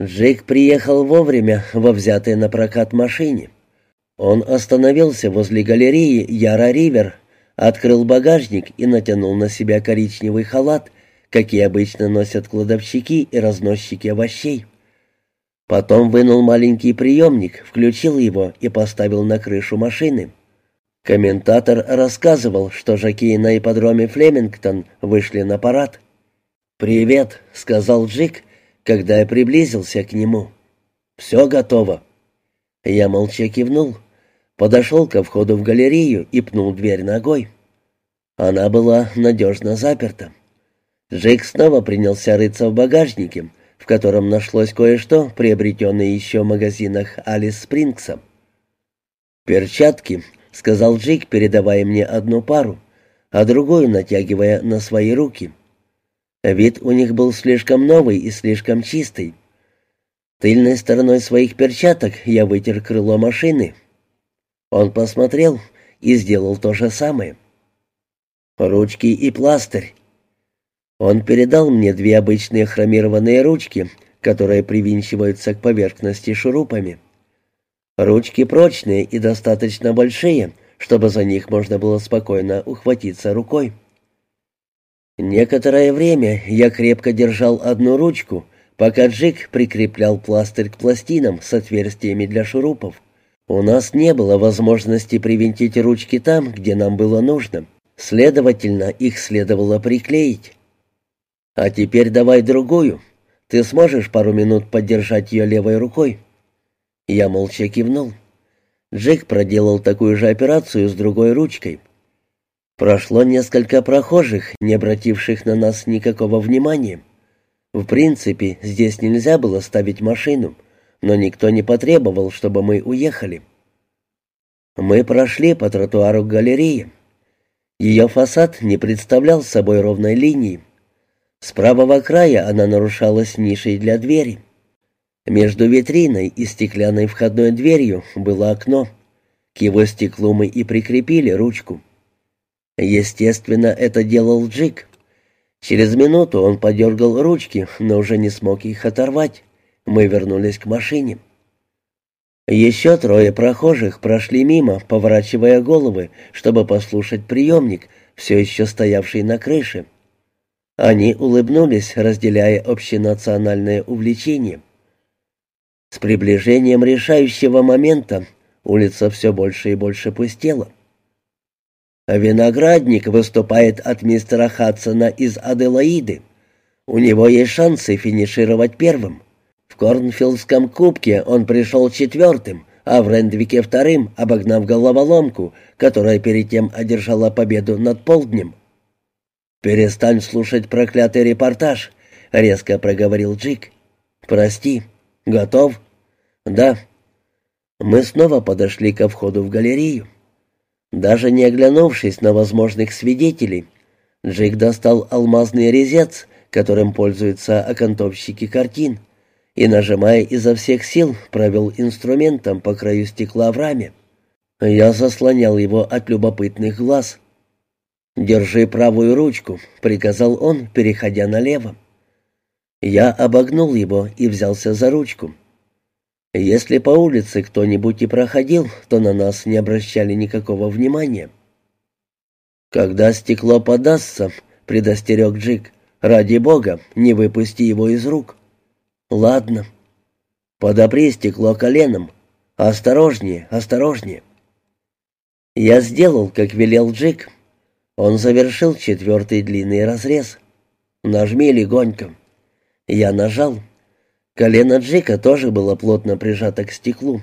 Джейк приехал вовремя во взятой на прокат машине. Он остановился возле галереи Яра Ривер, открыл багажник и натянул на себя коричневый халат, какие обычно носят кладовщики и разносчики овощей. Потом вынул маленький приемник, включил его и поставил на крышу машины. Комментатор рассказывал, что жокеи на ипподроме Флемингтон вышли на парад. «Привет», — сказал Джик, когда я приблизился к нему. «Все готово». Я молча кивнул подошел ко входу в галерею и пнул дверь ногой. Она была надежно заперта. Джейк снова принялся рыться в багажнике, в котором нашлось кое-что, приобретенное еще в магазинах Алис Спрингса. «Перчатки», — сказал Джейк, передавая мне одну пару, а другую натягивая на свои руки. Вид у них был слишком новый и слишком чистый. Тыльной стороной своих перчаток я вытер крыло машины, он посмотрел и сделал то же самое. Ручки и пластырь. Он передал мне две обычные хромированные ручки, которые привинчиваются к поверхности шурупами. Ручки прочные и достаточно большие, чтобы за них можно было спокойно ухватиться рукой. Некоторое время я крепко держал одну ручку, пока Джик прикреплял пластырь к пластинам с отверстиями для шурупов. У нас не было возможности привинтить ручки там, где нам было нужно. Следовательно, их следовало приклеить. А теперь давай другую. Ты сможешь пару минут поддержать ее левой рукой?» Я молча кивнул. Джек проделал такую же операцию с другой ручкой. Прошло несколько прохожих, не обративших на нас никакого внимания. В принципе, здесь нельзя было ставить машину — но никто не потребовал, чтобы мы уехали. Мы прошли по тротуару галереи. Ее фасад не представлял собой ровной линии. С правого края она нарушалась нишей для двери. Между витриной и стеклянной входной дверью было окно. К его стеклу мы и прикрепили ручку. Естественно, это делал Джик. Через минуту он подергал ручки, но уже не смог их оторвать. Мы вернулись к машине. Еще трое прохожих прошли мимо, поворачивая головы, чтобы послушать приемник, все еще стоявший на крыше. Они улыбнулись, разделяя общенациональное увлечение. С приближением решающего момента улица все больше и больше пустела. Виноградник выступает от мистера Хадсона из Аделаиды. У него есть шансы финишировать первым. В Корнфилдском кубке он пришел четвертым, а в Рендвике вторым, обогнав головоломку, которая перед тем одержала победу над Полднем. «Перестань слушать проклятый репортаж», — резко проговорил Джик. «Прости. Готов?» «Да». Мы снова подошли ко входу в галерею. Даже не оглянувшись на возможных свидетелей, Джик достал алмазный резец, которым пользуются окантовщики картин и, нажимая изо всех сил, провел инструментом по краю стекла в раме. Я заслонял его от любопытных глаз. «Держи правую ручку», — приказал он, переходя налево. Я обогнул его и взялся за ручку. Если по улице кто-нибудь и проходил, то на нас не обращали никакого внимания. «Когда стекло подастся», — предостерег Джик, — «ради бога, не выпусти его из рук». «Ладно. Подопри стекло коленом. Осторожнее, осторожнее». Я сделал, как велел Джик. Он завершил четвертый длинный разрез. «Нажми легонько». Я нажал. Колено Джика тоже было плотно прижато к стеклу.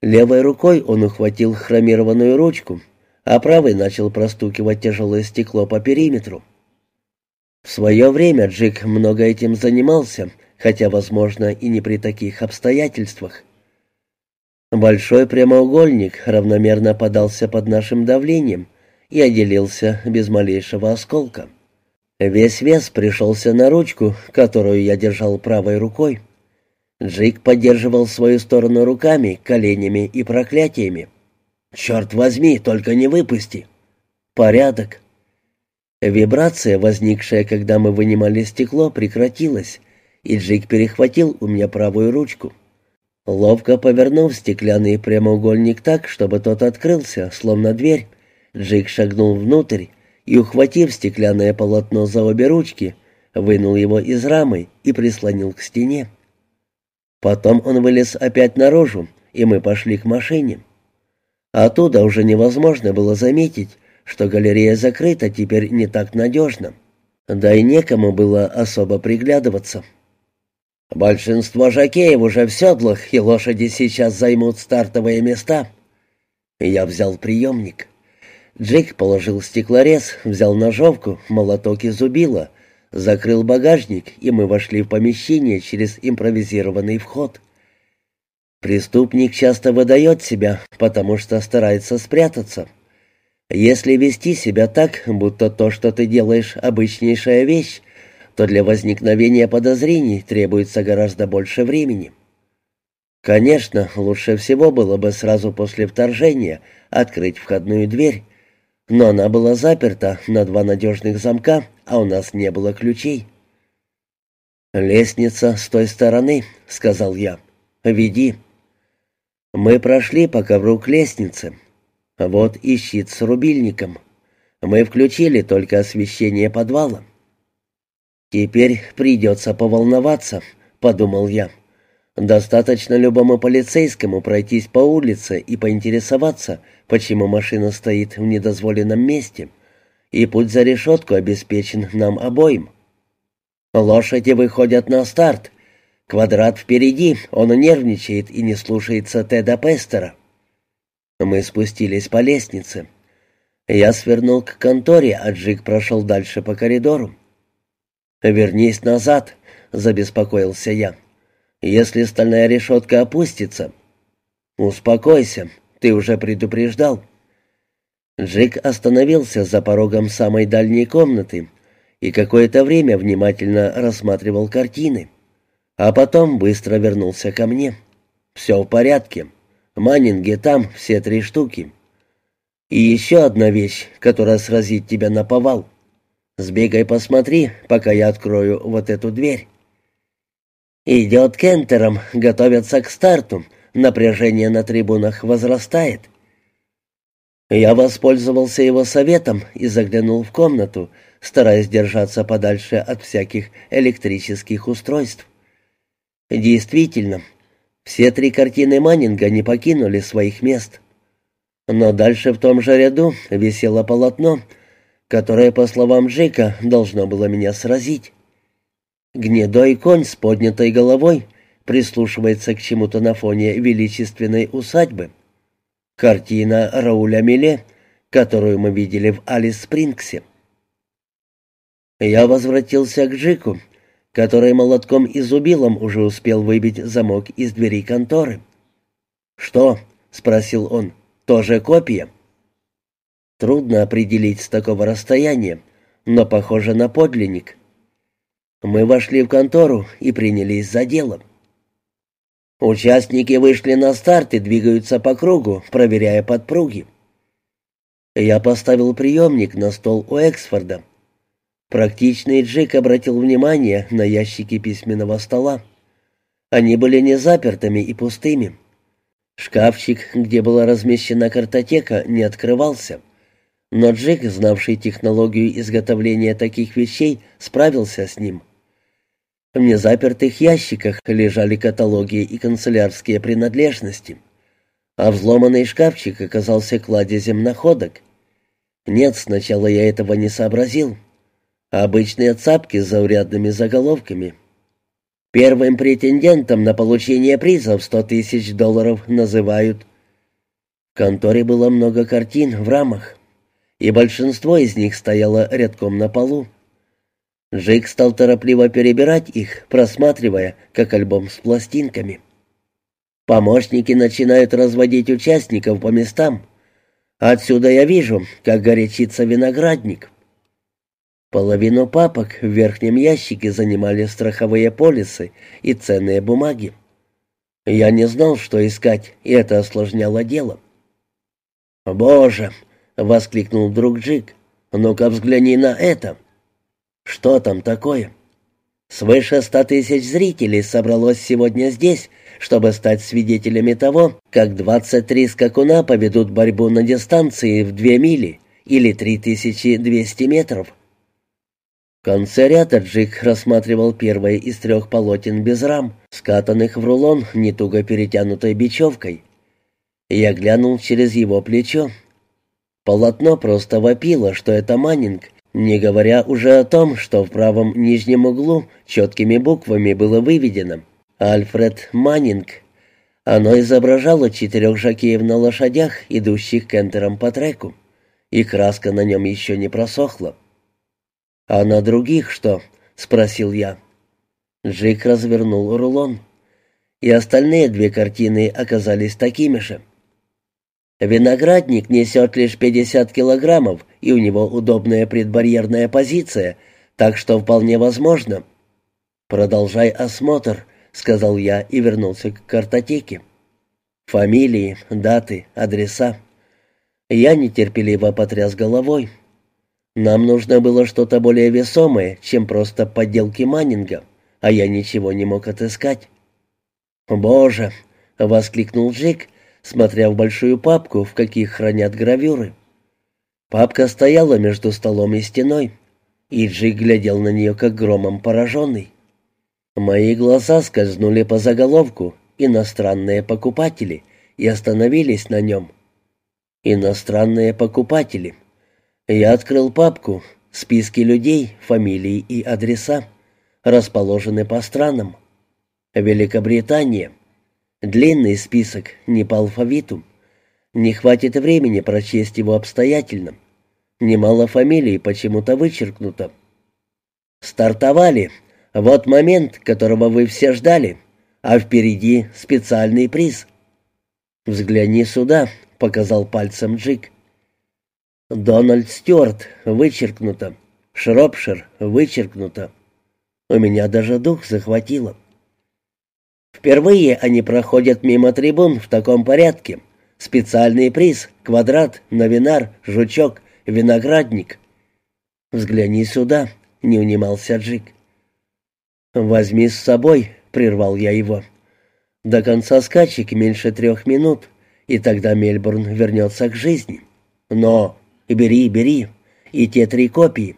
Левой рукой он ухватил хромированную ручку, а правой начал простукивать тяжелое стекло по периметру. В свое время Джик много этим занимался, хотя, возможно, и не при таких обстоятельствах. Большой прямоугольник равномерно подался под нашим давлением и отделился без малейшего осколка. Весь вес пришелся на ручку, которую я держал правой рукой. Джик поддерживал свою сторону руками, коленями и проклятиями. «Черт возьми, только не выпусти!» «Порядок!» Вибрация, возникшая, когда мы вынимали стекло, прекратилась, и Джик перехватил у меня правую ручку. Ловко повернув стеклянный прямоугольник так, чтобы тот открылся, словно дверь, Джик шагнул внутрь и, ухватив стеклянное полотно за обе ручки, вынул его из рамы и прислонил к стене. Потом он вылез опять наружу, и мы пошли к машине. Оттуда уже невозможно было заметить, что галерея закрыта теперь не так надежно. Да и некому было особо приглядываться. Большинство жакеев уже в седлах, и лошади сейчас займут стартовые места. Я взял приемник. Джейк положил стеклорез, взял ножовку, молоток и зубило, закрыл багажник, и мы вошли в помещение через импровизированный вход. Преступник часто выдает себя, потому что старается спрятаться. Если вести себя так, будто то, что ты делаешь, обычнейшая вещь, то для возникновения подозрений требуется гораздо больше времени. Конечно, лучше всего было бы сразу после вторжения открыть входную дверь, но она была заперта на два надежных замка, а у нас не было ключей. «Лестница с той стороны», — сказал я. «Веди». Мы прошли по ковру к лестнице. Вот и щит с рубильником. Мы включили только освещение подвала. «Теперь придется поволноваться», — подумал я. «Достаточно любому полицейскому пройтись по улице и поинтересоваться, почему машина стоит в недозволенном месте, и путь за решетку обеспечен нам обоим». Лошади выходят на старт. Квадрат впереди, он нервничает и не слушается Теда Пестера. Мы спустились по лестнице. Я свернул к конторе, а Джик прошел дальше по коридору. «Вернись назад», — забеспокоился я. «Если стальная решетка опустится...» «Успокойся, ты уже предупреждал». Джик остановился за порогом самой дальней комнаты и какое-то время внимательно рассматривал картины, а потом быстро вернулся ко мне. «Все в порядке. Маннинге там все три штуки. И еще одна вещь, которая сразит тебя на повал. Сбегай посмотри, пока я открою вот эту дверь». «Идет кентером, готовятся к старту. Напряжение на трибунах возрастает». Я воспользовался его советом и заглянул в комнату, стараясь держаться подальше от всяких электрических устройств. Действительно, все три картины Маннинга не покинули своих мест. Но дальше в том же ряду висело полотно — которое, по словам Джека, должно было меня сразить. Гнедой конь с поднятой головой прислушивается к чему-то на фоне величественной усадьбы. Картина Рауля Миле, которую мы видели в Алис Спрингсе. Я возвратился к Джику, который молотком и зубилом уже успел выбить замок из двери конторы. «Что?» — спросил он. «Тоже копия?» Трудно определить с такого расстояния, но похоже на подлинник. Мы вошли в контору и принялись за дело. Участники вышли на старт и двигаются по кругу, проверяя подпруги. Я поставил приемник на стол у Эксфорда. Практичный Джик обратил внимание на ящики письменного стола. Они были не запертыми и пустыми. Шкафчик, где была размещена картотека, не открывался. Но Джек, знавший технологию изготовления таких вещей, справился с ним. В незапертых ящиках лежали каталоги и канцелярские принадлежности, а взломанный шкафчик оказался кладезем находок. Нет, сначала я этого не сообразил. Обычные цапки с заурядными заголовками. Первым претендентом на получение приза в сто тысяч долларов называют... В конторе было много картин в рамах и большинство из них стояло рядком на полу. Джейк стал торопливо перебирать их, просматривая, как альбом с пластинками. Помощники начинают разводить участников по местам. Отсюда я вижу, как горячится виноградник. Половину папок в верхнем ящике занимали страховые полисы и ценные бумаги. Я не знал, что искать, и это осложняло дело. «Боже!» — воскликнул вдруг Джик. «Ну-ка взгляни на это». «Что там такое?» Свыше ста тысяч зрителей собралось сегодня здесь, чтобы стать свидетелями того, как 23 скакуна поведут борьбу на дистанции в 2 мили или 3200 метров. В конце ряда Джик рассматривал первое из трех полотен без рам, скатанных в рулон не туго перетянутой бечевкой. Я глянул через его плечо. Полотно просто вопило, что это Маннинг, не говоря уже о том, что в правом нижнем углу четкими буквами было выведено «Альфред Маннинг». Оно изображало четырех жакеев на лошадях, идущих кентером по треку, и краска на нем еще не просохла. «А на других что?» — спросил я. Джик развернул рулон, и остальные две картины оказались такими же. Виноградник несет лишь 50 килограммов, и у него удобная предбарьерная позиция, так что вполне возможно. «Продолжай осмотр», — сказал я и вернулся к картотеке. Фамилии, даты, адреса. Я нетерпеливо потряс головой. Нам нужно было что-то более весомое, чем просто подделки Маннинга, а я ничего не мог отыскать. «Боже!» — воскликнул Джик, смотря в большую папку, в каких хранят гравюры. Папка стояла между столом и стеной, и Джик глядел на нее, как громом пораженный. Мои глаза скользнули по заголовку «Иностранные покупатели» и остановились на нем. «Иностранные покупатели». Я открыл папку, списки людей, фамилии и адреса, расположены по странам. Великобритания. Длинный список, не по алфавиту. Не хватит времени прочесть его обстоятельно. Немало фамилий почему-то вычеркнуто. Стартовали. Вот момент, которого вы все ждали. А впереди специальный приз. «Взгляни сюда», — показал пальцем Джик. Дональд Стюарт вычеркнуто. Шропшир вычеркнуто. У меня даже дух захватило. Впервые они проходят мимо трибун в таком порядке. Специальный приз, квадрат, новинар, жучок, виноградник. «Взгляни сюда», — не унимался Джик. «Возьми с собой», — прервал я его. «До конца скачек меньше трех минут, и тогда Мельбурн вернется к жизни. Но Бери, бери. И те три копии.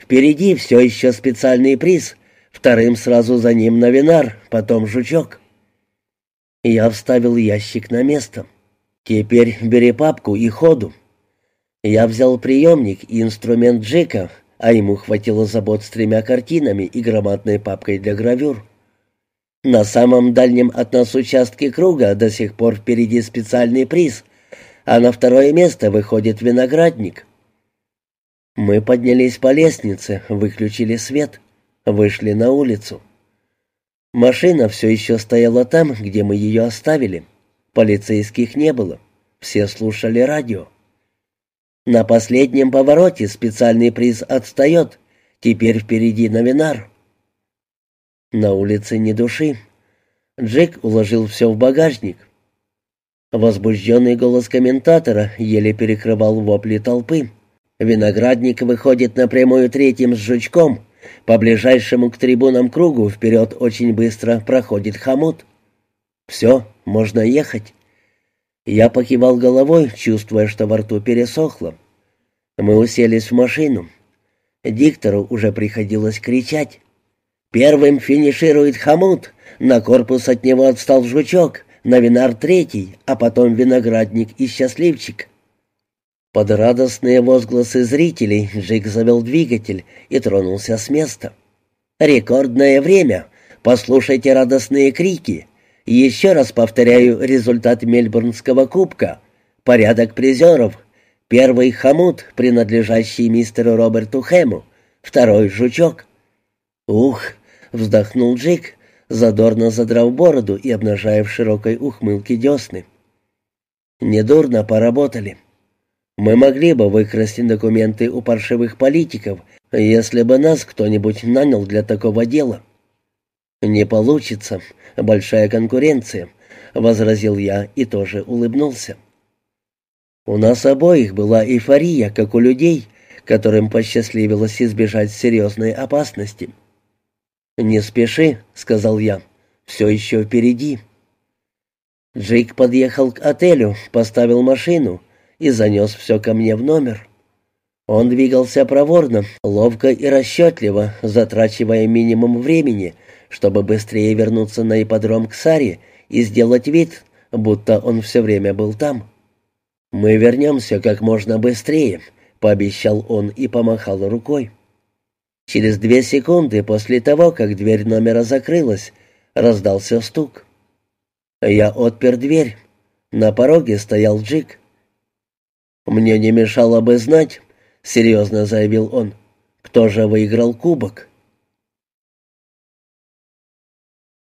Впереди все еще специальный приз. Вторым сразу за ним новинар, потом жучок. Я вставил ящик на место. Теперь бери папку и ходу. Я взял приемник и инструмент Джека, а ему хватило забот с тремя картинами и громадной папкой для гравюр. На самом дальнем от нас участке круга до сих пор впереди специальный приз, а на второе место выходит виноградник. Мы поднялись по лестнице, выключили свет, вышли на улицу. Машина все еще стояла там, где мы ее оставили. Полицейских не было, все слушали радио. На последнем повороте специальный приз отстает, теперь впереди новинар. На улице ни души. Джек уложил все в багажник, Возбужденный голос комментатора еле перекрывал вопли толпы. Виноградник выходит напрямую третьим с жучком. По ближайшему к трибунам кругу вперед очень быстро проходит хомут. «Все, можно ехать». Я покивал головой, чувствуя, что во рту пересохло. Мы уселись в машину. Диктору уже приходилось кричать. «Первым финиширует хомут, на корпус от него отстал жучок, Новинар третий, а потом Виноградник и Счастливчик. Под радостные возгласы зрителей Джик завел двигатель и тронулся с места. «Рекордное время! Послушайте радостные крики! Еще раз повторяю результат Мельбурнского кубка. Порядок призеров. Первый хомут, принадлежащий мистеру Роберту Хэму. Второй жучок». «Ух!» — вздохнул Джик, задорно задрав бороду и обнажая в широкой ухмылке десны. «Недурно поработали. Мы могли бы выкрасть документы у паршивых политиков, если бы нас кто-нибудь нанял для такого дела». «Не получится. Большая конкуренция», — возразил я и тоже улыбнулся. «У нас обоих была эйфория, как у людей, которым посчастливилось избежать серьезной опасности». «Не спеши», — сказал я, — «все еще впереди». Джейк подъехал к отелю, поставил машину и занес все ко мне в номер. Он двигался проворно, ловко и расчетливо, затрачивая минимум времени, чтобы быстрее вернуться на ипподром к Саре и сделать вид, будто он все время был там. «Мы вернемся как можно быстрее», — пообещал он и помахал рукой. Через две секунды после того, как дверь номера закрылась, раздался стук. Я отпер дверь. На пороге стоял Джик. «Мне не мешало бы знать», — серьезно заявил он, — «кто же выиграл кубок?»